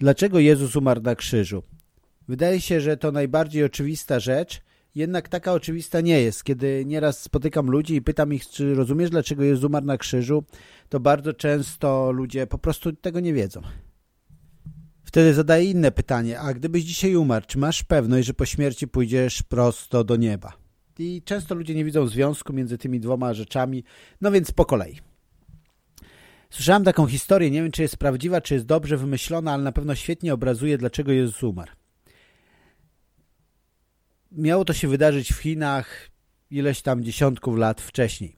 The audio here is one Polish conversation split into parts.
Dlaczego Jezus umarł na krzyżu? Wydaje się, że to najbardziej oczywista rzecz, jednak taka oczywista nie jest. Kiedy nieraz spotykam ludzi i pytam ich, czy rozumiesz, dlaczego Jezus umarł na krzyżu, to bardzo często ludzie po prostu tego nie wiedzą. Wtedy zadaję inne pytanie, a gdybyś dzisiaj umarł, czy masz pewność, że po śmierci pójdziesz prosto do nieba? I często ludzie nie widzą związku między tymi dwoma rzeczami, no więc po kolei. Słyszałem taką historię, nie wiem czy jest prawdziwa, czy jest dobrze wymyślona, ale na pewno świetnie obrazuje, dlaczego Jezus umarł. Miało to się wydarzyć w Chinach ileś tam dziesiątków lat wcześniej.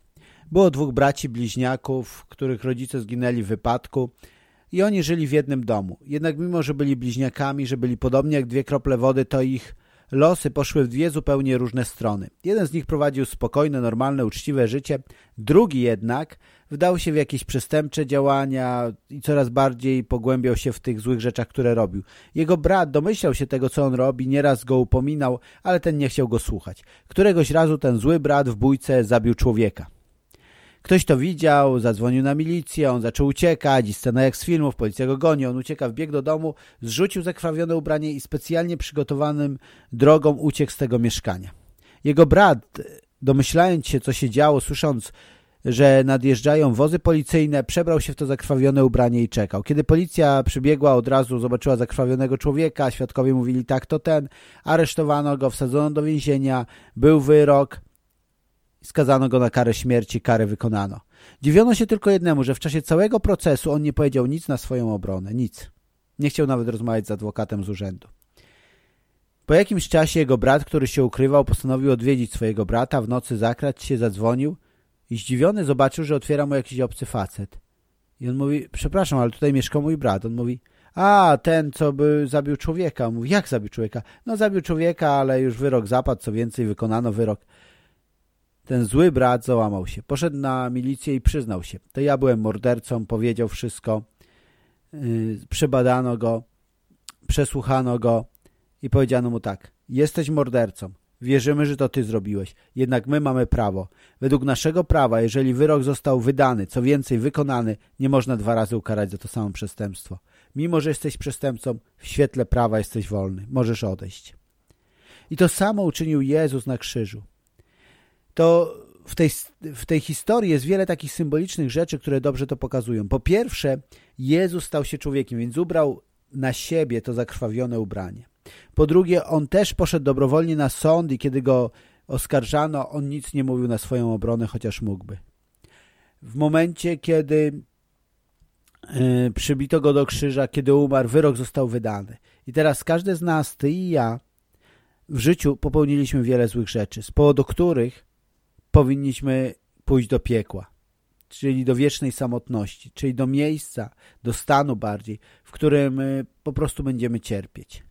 Było dwóch braci bliźniaków, których rodzice zginęli w wypadku i oni żyli w jednym domu. Jednak mimo, że byli bliźniakami, że byli podobni jak dwie krople wody, to ich losy poszły w dwie zupełnie różne strony. Jeden z nich prowadził spokojne, normalne, uczciwe życie, drugi jednak wdał się w jakieś przestępcze działania i coraz bardziej pogłębiał się w tych złych rzeczach, które robił. Jego brat domyślał się tego, co on robi, nieraz go upominał, ale ten nie chciał go słuchać. Któregoś razu ten zły brat w bójce zabił człowieka. Ktoś to widział, zadzwonił na milicję, on zaczął uciekać i scena jak z filmów, policja go goni, on ucieka, wbiegł do domu, zrzucił zakrwawione ubranie i specjalnie przygotowanym drogą uciekł z tego mieszkania. Jego brat, domyślając się, co się działo, słysząc, że nadjeżdżają wozy policyjne, przebrał się w to zakrwawione ubranie i czekał. Kiedy policja przybiegła, od razu zobaczyła zakrwawionego człowieka, świadkowie mówili tak, to ten, aresztowano go, wsadzono do więzienia, był wyrok, skazano go na karę śmierci, karę wykonano. Dziwiono się tylko jednemu, że w czasie całego procesu on nie powiedział nic na swoją obronę, nic. Nie chciał nawet rozmawiać z adwokatem z urzędu. Po jakimś czasie jego brat, który się ukrywał, postanowił odwiedzić swojego brata, w nocy zakrać się, zadzwonił i zdziwiony zobaczył, że otwiera mu jakiś obcy facet. I on mówi, przepraszam, ale tutaj mieszka mój brat. On mówi, a, ten, co by zabił człowieka. On mówi, jak zabił człowieka? No, zabił człowieka, ale już wyrok zapadł, co więcej, wykonano wyrok. Ten zły brat załamał się. Poszedł na milicję i przyznał się. To ja byłem mordercą, powiedział wszystko. Yy, przebadano go, przesłuchano go i powiedziano mu tak. Jesteś mordercą. Wierzymy, że to ty zrobiłeś. Jednak my mamy prawo. Według naszego prawa, jeżeli wyrok został wydany, co więcej wykonany, nie można dwa razy ukarać za to samo przestępstwo. Mimo, że jesteś przestępcą, w świetle prawa jesteś wolny. Możesz odejść. I to samo uczynił Jezus na krzyżu to w tej, w tej historii jest wiele takich symbolicznych rzeczy, które dobrze to pokazują. Po pierwsze, Jezus stał się człowiekiem, więc ubrał na siebie to zakrwawione ubranie. Po drugie, on też poszedł dobrowolnie na sąd i kiedy go oskarżano, on nic nie mówił na swoją obronę, chociaż mógłby. W momencie, kiedy yy, przybito go do krzyża, kiedy umarł, wyrok został wydany. I teraz każdy z nas, ty i ja, w życiu popełniliśmy wiele złych rzeczy, z powodu których powinniśmy pójść do piekła, czyli do wiecznej samotności, czyli do miejsca, do stanu bardziej, w którym y, po prostu będziemy cierpieć.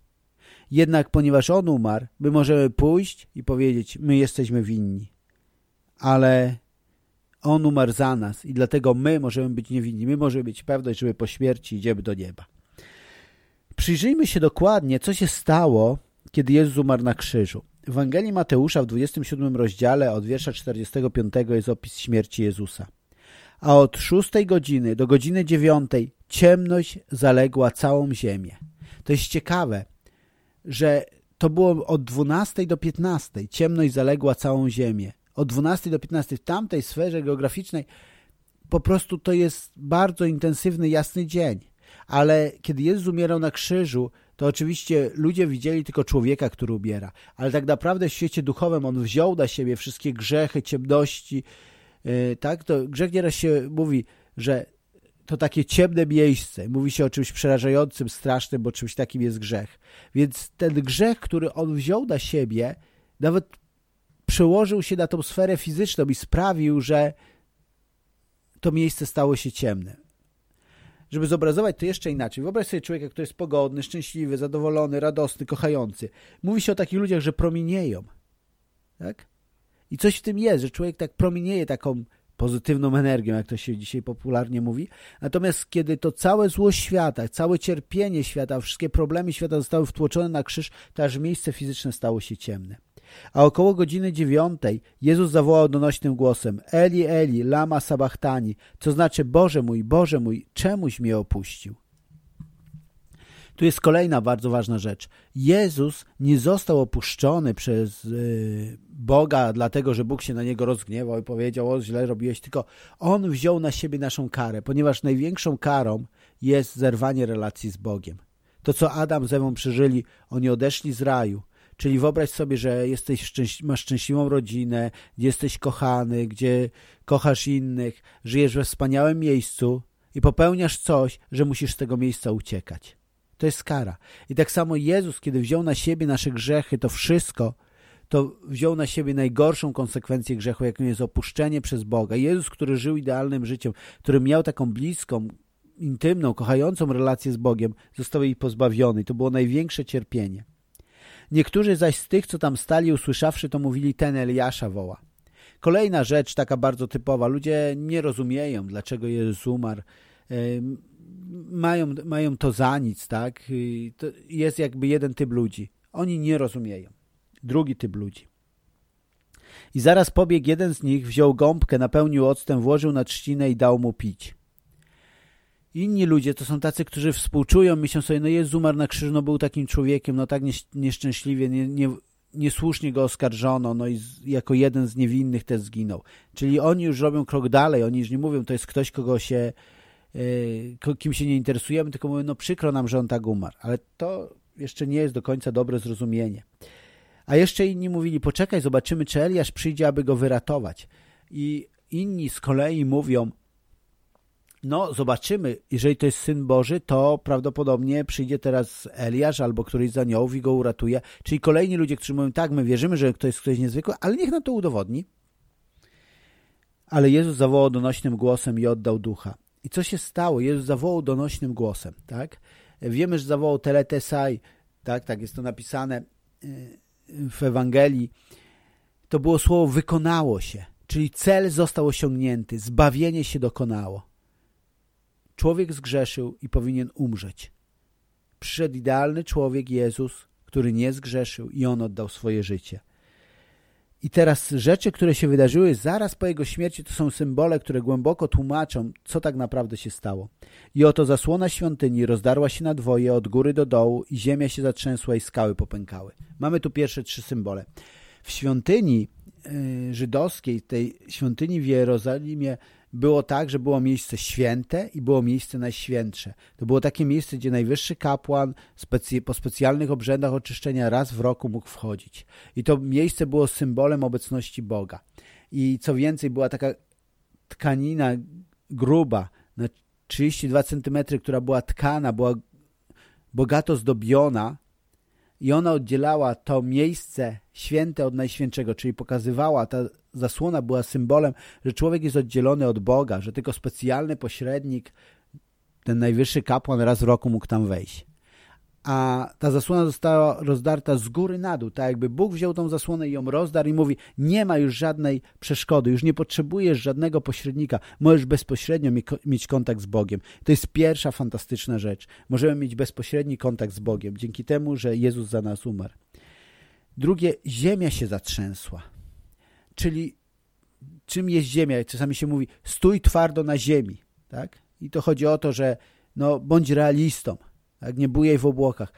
Jednak ponieważ On umarł, my możemy pójść i powiedzieć, my jesteśmy winni. Ale On umarł za nas i dlatego my możemy być niewinni. My możemy być pewność, że po śmierci idziemy do nieba. Przyjrzyjmy się dokładnie, co się stało, kiedy Jezus umarł na krzyżu. W Ewangelii Mateusza w 27 rozdziale od wiersza 45 jest opis śmierci Jezusa. A od 6 godziny do godziny 9 ciemność zaległa całą ziemię. To jest ciekawe, że to było od 12 do 15. Ciemność zaległa całą ziemię. Od 12 do 15 w tamtej sferze geograficznej po prostu to jest bardzo intensywny, jasny dzień. Ale kiedy Jezus umierał na krzyżu, to oczywiście ludzie widzieli tylko człowieka, który ubiera, ale tak naprawdę w świecie duchowym on wziął na siebie wszystkie grzechy, ciemności, yy, tak? To grzech nieraz się mówi, że to takie ciemne miejsce. Mówi się o czymś przerażającym, strasznym, bo czymś takim jest grzech. Więc ten grzech, który on wziął na siebie, nawet przełożył się na tą sferę fizyczną i sprawił, że to miejsce stało się ciemne żeby zobrazować to jeszcze inaczej. Wyobraź sobie człowieka, który jest pogodny, szczęśliwy, zadowolony, radosny, kochający. Mówi się o takich ludziach, że promienieją. Tak? I coś w tym jest, że człowiek tak promienieje taką pozytywną energią, jak to się dzisiaj popularnie mówi. Natomiast kiedy to całe zło świata, całe cierpienie świata, wszystkie problemy świata zostały wtłoczone na krzyż, to aż miejsce fizyczne stało się ciemne. A około godziny dziewiątej Jezus zawołał donośnym głosem Eli, Eli, lama sabachtani, co znaczy Boże mój, Boże mój, czemuś mnie opuścił? Tu jest kolejna bardzo ważna rzecz. Jezus nie został opuszczony przez y, Boga, dlatego że Bóg się na niego rozgniewał i powiedział: O, źle robiłeś, tylko on wziął na siebie naszą karę, ponieważ największą karą jest zerwanie relacji z Bogiem. To, co Adam z Ewą przeżyli, oni odeszli z raju. Czyli wyobraź sobie, że jesteś masz szczęśliwą rodzinę, jesteś kochany, gdzie kochasz innych, żyjesz we wspaniałym miejscu i popełniasz coś, że musisz z tego miejsca uciekać. To jest kara. I tak samo Jezus, kiedy wziął na siebie nasze grzechy, to wszystko, to wziął na siebie najgorszą konsekwencję grzechu, jaką jest opuszczenie przez Boga. Jezus, który żył idealnym życiem, który miał taką bliską, intymną, kochającą relację z Bogiem, został jej pozbawiony. To było największe cierpienie. Niektórzy zaś z tych, co tam stali, usłyszawszy to, mówili, ten Eliasza woła. Kolejna rzecz, taka bardzo typowa. Ludzie nie rozumieją, dlaczego Jezus umarł. Mają, mają to za nic, tak? To jest jakby jeden typ ludzi. Oni nie rozumieją. Drugi typ ludzi. I zaraz pobiegł jeden z nich, wziął gąbkę, napełnił octem, włożył na trzcinę i dał mu pić. Inni ludzie to są tacy, którzy współczują, myślą sobie, no Jezus umarł na krzyżu, no był takim człowiekiem, no tak nieszczęśliwie, nie, nie, niesłusznie go oskarżono, no i z, jako jeden z niewinnych też zginął. Czyli oni już robią krok dalej, oni już nie mówią, to jest ktoś, kogo się, yy, kim się nie interesujemy, tylko mówią, no przykro nam, że on tak umarł. Ale to jeszcze nie jest do końca dobre zrozumienie. A jeszcze inni mówili, poczekaj, zobaczymy, czy Eliasz przyjdzie, aby go wyratować. I inni z kolei mówią, no, zobaczymy. Jeżeli to jest Syn Boży, to prawdopodobnie przyjdzie teraz Eliasz albo któryś z aniołów i go uratuje. Czyli kolejni ludzie, którzy mówią, tak, my wierzymy, że to jest ktoś niezwykły, ale niech nam to udowodni. Ale Jezus zawołał donośnym głosem i oddał ducha. I co się stało? Jezus zawołał donośnym głosem, tak? Wiemy, że zawołał teletesai, tak, tak jest to napisane y, w Ewangelii. To było słowo wykonało się, czyli cel został osiągnięty, zbawienie się dokonało. Człowiek zgrzeszył i powinien umrzeć. Przyszedł idealny człowiek Jezus, który nie zgrzeszył i On oddał swoje życie. I teraz rzeczy, które się wydarzyły zaraz po Jego śmierci, to są symbole, które głęboko tłumaczą, co tak naprawdę się stało. I oto zasłona świątyni rozdarła się na dwoje od góry do dołu i ziemia się zatrzęsła i skały popękały. Mamy tu pierwsze trzy symbole. W świątyni yy, żydowskiej, tej świątyni w Jerozolimie, było tak, że było miejsce święte i było miejsce najświętsze. To było takie miejsce, gdzie najwyższy kapłan po specjalnych obrzędach oczyszczenia raz w roku mógł wchodzić. I to miejsce było symbolem obecności Boga. I co więcej, była taka tkanina gruba, na 32 cm, która była tkana, była bogato zdobiona i ona oddzielała to miejsce święte od najświętszego, czyli pokazywała, ta zasłona była symbolem, że człowiek jest oddzielony od Boga, że tylko specjalny pośrednik, ten najwyższy kapłan raz w roku mógł tam wejść. A ta zasłona została rozdarta z góry na dół, tak jakby Bóg wziął tą zasłonę i ją rozdarł i mówi, nie ma już żadnej przeszkody, już nie potrzebujesz żadnego pośrednika, możesz bezpośrednio mieć kontakt z Bogiem. To jest pierwsza fantastyczna rzecz. Możemy mieć bezpośredni kontakt z Bogiem, dzięki temu, że Jezus za nas umarł. Drugie, ziemia się zatrzęsła. Czyli czym jest ziemia? Czasami się mówi, stój twardo na ziemi. Tak? I to chodzi o to, że no, bądź realistą, tak? nie bujaj w obłokach.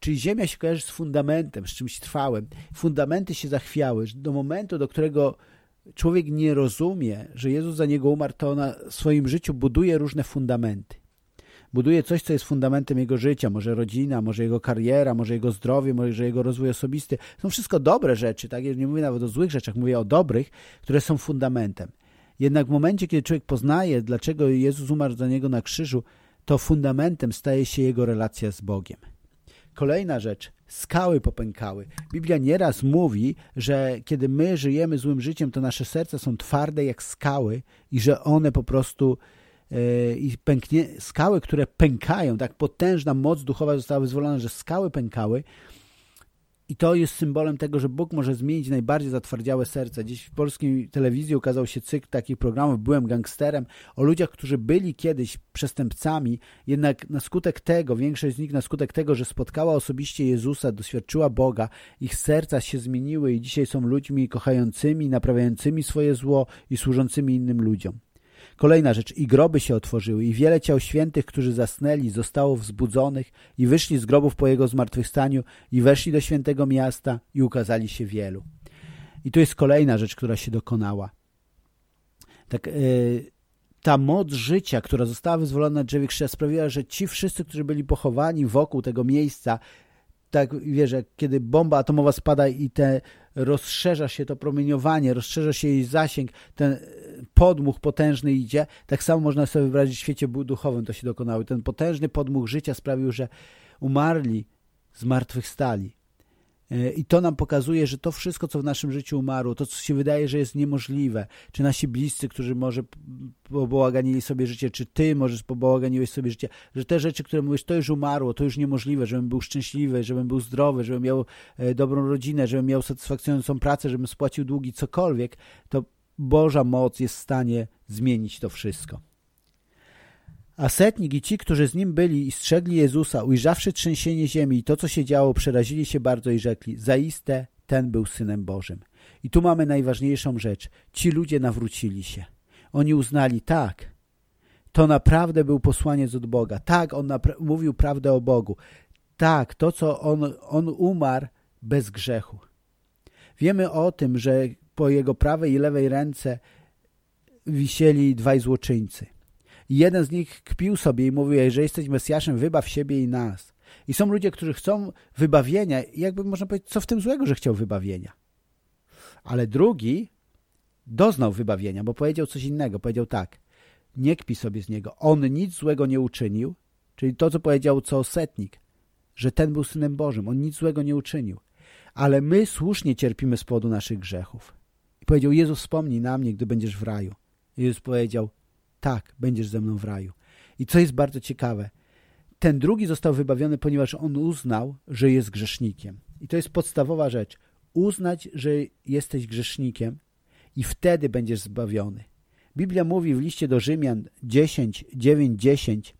Czyli ziemia się kojarzy z fundamentem, z czymś trwałym. Fundamenty się zachwiały. Do momentu, do którego człowiek nie rozumie, że Jezus za niego umarł, to na swoim życiu buduje różne fundamenty buduje coś, co jest fundamentem jego życia, może rodzina, może jego kariera, może jego zdrowie, może jego rozwój osobisty. Są wszystko dobre rzeczy, tak? Nie mówię nawet o złych rzeczach, mówię o dobrych, które są fundamentem. Jednak w momencie, kiedy człowiek poznaje, dlaczego Jezus umarł za niego na krzyżu, to fundamentem staje się jego relacja z Bogiem. Kolejna rzecz, skały popękały. Biblia nieraz mówi, że kiedy my żyjemy złym życiem, to nasze serca są twarde jak skały i że one po prostu i pęknie, skały, które pękają, tak potężna moc duchowa została wyzwolona, że skały pękały i to jest symbolem tego, że Bóg może zmienić najbardziej zatwardziałe serce. Dziś w polskiej telewizji ukazał się cykl takich programów Byłem gangsterem, o ludziach, którzy byli kiedyś przestępcami, jednak na skutek tego, większość z nich na skutek tego, że spotkała osobiście Jezusa, doświadczyła Boga, ich serca się zmieniły i dzisiaj są ludźmi kochającymi, naprawiającymi swoje zło i służącymi innym ludziom. Kolejna rzecz, i groby się otworzyły, i wiele ciał świętych, którzy zasnęli, zostało wzbudzonych i wyszli z grobów po jego zmartwychwstaniu i weszli do świętego miasta i ukazali się wielu. I tu jest kolejna rzecz, która się dokonała. Tak, yy, ta moc życia, która została wyzwolona na drzewie krzyża sprawiła, że ci wszyscy, którzy byli pochowani wokół tego miejsca, tak wiesz, kiedy bomba atomowa spada i te rozszerza się to promieniowanie, rozszerza się jej zasięg, ten podmuch potężny idzie, tak samo można sobie wyobrazić w świecie duchowym to się dokonało. Ten potężny podmuch życia sprawił, że umarli zmartwychwstali. E, I to nam pokazuje, że to wszystko, co w naszym życiu umarło, to, co się wydaje, że jest niemożliwe, czy nasi bliscy, którzy może pobałaganili sobie życie, czy ty możesz pobałaganiłeś sobie życie, że te rzeczy, które mówisz, to już umarło, to już niemożliwe, żebym był szczęśliwy, żebym był zdrowy, żebym miał e, dobrą rodzinę, żebym miał satysfakcjonującą pracę, żebym spłacił długi, cokolwiek, to Boża moc jest w stanie zmienić to wszystko. A setnik i ci, którzy z nim byli i strzegli Jezusa, ujrzawszy trzęsienie ziemi i to, co się działo, przerazili się bardzo i rzekli, zaiste ten był Synem Bożym. I tu mamy najważniejszą rzecz. Ci ludzie nawrócili się. Oni uznali, tak, to naprawdę był posłaniec od Boga. Tak, on mówił prawdę o Bogu. Tak, to, co on, on umarł bez grzechu. Wiemy o tym, że po jego prawej i lewej ręce wisieli dwaj złoczyńcy. Jeden z nich kpił sobie i mówił, jeżeli jesteś Mesjaszem, wybaw siebie i nas. I są ludzie, którzy chcą wybawienia jakby można powiedzieć, co w tym złego, że chciał wybawienia. Ale drugi doznał wybawienia, bo powiedział coś innego. Powiedział tak, nie kpi sobie z niego. On nic złego nie uczynił, czyli to, co powiedział co setnik, że ten był Synem Bożym. On nic złego nie uczynił. Ale my słusznie cierpimy z powodu naszych grzechów. I powiedział, Jezus wspomnij na mnie, gdy będziesz w raju. I Jezus powiedział, tak, będziesz ze mną w raju. I co jest bardzo ciekawe, ten drugi został wybawiony, ponieważ on uznał, że jest grzesznikiem. I to jest podstawowa rzecz. Uznać, że jesteś grzesznikiem i wtedy będziesz zbawiony. Biblia mówi w liście do Rzymian 10, 9, 10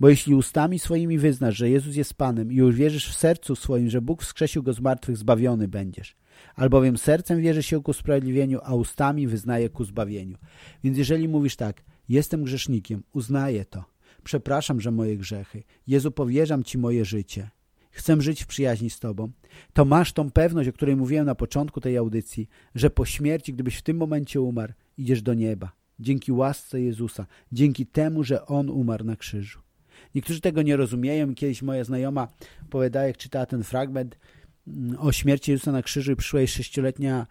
bo jeśli ustami swoimi wyznasz, że Jezus jest Panem i uwierzysz w sercu swoim, że Bóg wskrzesił Go z martwych, zbawiony będziesz. Albowiem sercem wierzy się ku usprawiedliwieniu, a ustami wyznaje ku zbawieniu. Więc jeżeli mówisz tak, Jestem grzesznikiem, uznaję to. Przepraszam, że moje grzechy. Jezu, powierzam Ci moje życie. Chcę żyć w przyjaźni z Tobą. To masz tą pewność, o której mówiłem na początku tej audycji, że po śmierci, gdybyś w tym momencie umarł, idziesz do nieba. Dzięki łasce Jezusa. Dzięki temu, że On umarł na krzyżu. Niektórzy tego nie rozumieją. Kiedyś moja znajoma opowiadała, jak czytała ten fragment o śmierci Jezusa na krzyżu i przyszła jej sześcioletnia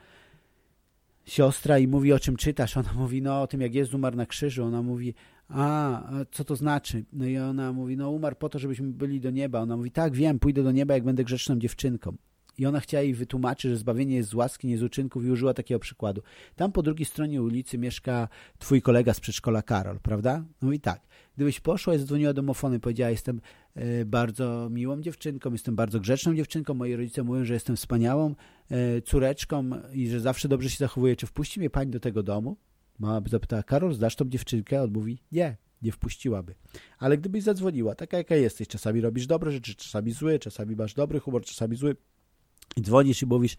siostra i mówi, o czym czytasz. Ona mówi, no o tym, jak Jezus umarł na krzyżu. Ona mówi, a, co to znaczy? No i ona mówi, no umarł po to, żebyśmy byli do nieba. Ona mówi, tak, wiem, pójdę do nieba, jak będę grzeczną dziewczynką. I ona chciała jej wytłumaczyć, że zbawienie jest z łaski, nie z uczynków i użyła takiego przykładu. Tam po drugiej stronie ulicy mieszka twój kolega z przedszkola Karol, prawda? No i tak. Gdybyś poszła i zadzwoniła domofony powiedziała, jestem bardzo miłą dziewczynką, jestem bardzo grzeczną dziewczynką, moi rodzice mówią, że jestem wspaniałą e, córeczką i że zawsze dobrze się zachowuję, czy wpuści mnie pani do tego domu? Mama by zapytała, Karol, zdasz tą dziewczynkę? On mówi, nie, nie wpuściłaby. Ale gdybyś zadzwoniła, taka jaka jesteś, czasami robisz dobre rzeczy, czasami zły, czasami masz dobry humor, czasami zły, i dzwonisz i mówisz,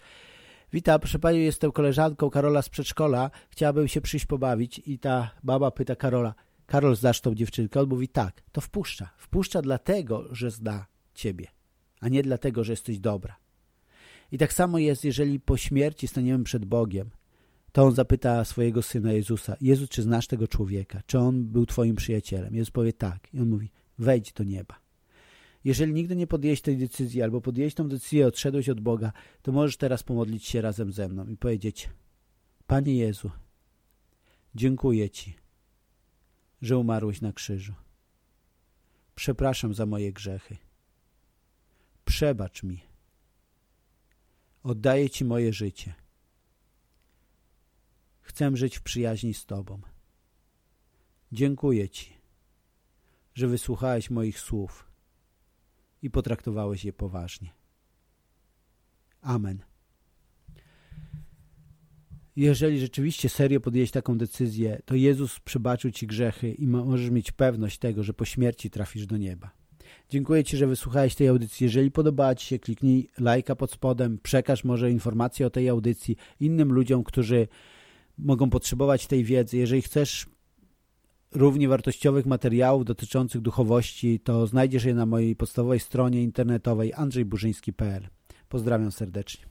witam, proszę Pani, jestem koleżanką Karola z przedszkola, chciałabym się przyjść pobawić i ta baba pyta Karola, Karol, znasz tą dziewczynkę? On mówi, tak, to wpuszcza. Wpuszcza dlatego, że zna Ciebie, a nie dlatego, że jesteś dobra. I tak samo jest, jeżeli po śmierci staniemy przed Bogiem, to On zapyta swojego Syna Jezusa, Jezus, czy znasz tego człowieka? Czy on był Twoim przyjacielem? Jezus powie tak. I On mówi, wejdź do nieba. Jeżeli nigdy nie podjęłeś tej decyzji albo podjęłeś tą decyzję, odszedłeś od Boga, to możesz teraz pomodlić się razem ze mną i powiedzieć Panie Jezu, dziękuję Ci, że umarłeś na krzyżu. Przepraszam za moje grzechy. Przebacz mi. Oddaję Ci moje życie. Chcę żyć w przyjaźni z Tobą. Dziękuję Ci, że wysłuchałeś moich słów i potraktowałeś je poważnie. Amen. Jeżeli rzeczywiście serio podjęłeś taką decyzję, to Jezus przebaczył Ci grzechy i możesz mieć pewność tego, że po śmierci trafisz do nieba. Dziękuję Ci, że wysłuchałeś tej audycji. Jeżeli podobała Ci się, kliknij lajka pod spodem, przekaż może informacje o tej audycji innym ludziom, którzy mogą potrzebować tej wiedzy. Jeżeli chcesz równie wartościowych materiałów dotyczących duchowości, to znajdziesz je na mojej podstawowej stronie internetowej andrzejburzyński.pl. Pozdrawiam serdecznie.